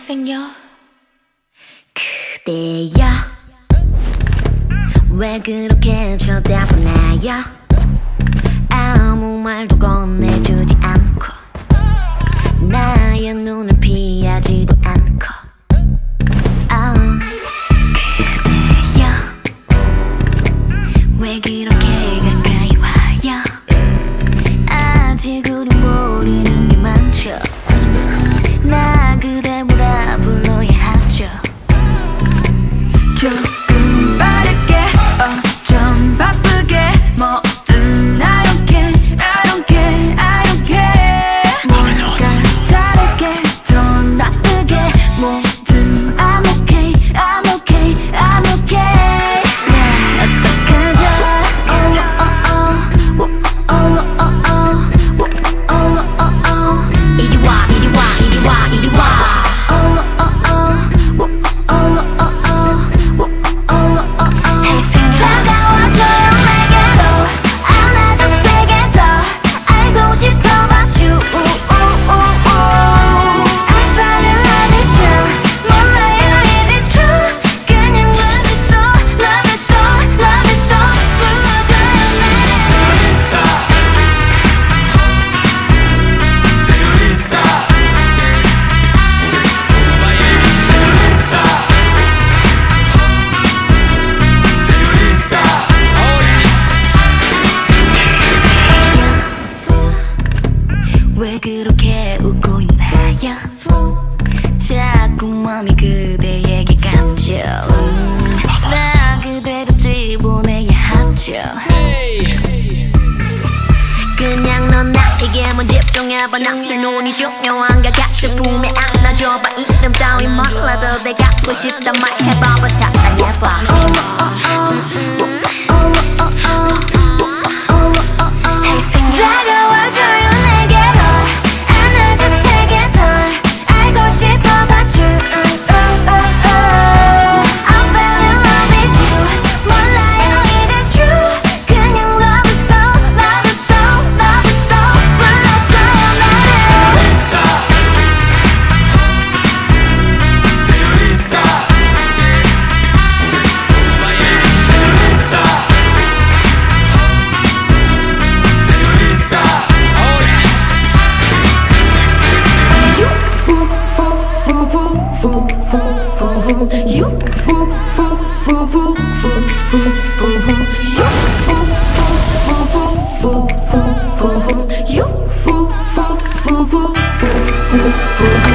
잘생겨. 그대여. 왜 그렇게 쳐다보나요 왜 그렇게 웃고 있나요? 자꾸 맘이 그대에게 음, 나 그대로 집어내야 하죠. 그냥 넌 나에게 만 집중해봐. 나의 눈이 중요한가 같은 품에 안아줘봐. 이름 따위 몰라도 내 갖고 싶단 말 해봐봐. 사랑해봐 Fool, fool, fool, fool, You Fool, fool, fool, fool, fool, fool, fool, foo. You Fool, fool, fool, fool, fool, fool, fool, foo. You Fool, fool, fool, fool, fool, fool, fool. foo.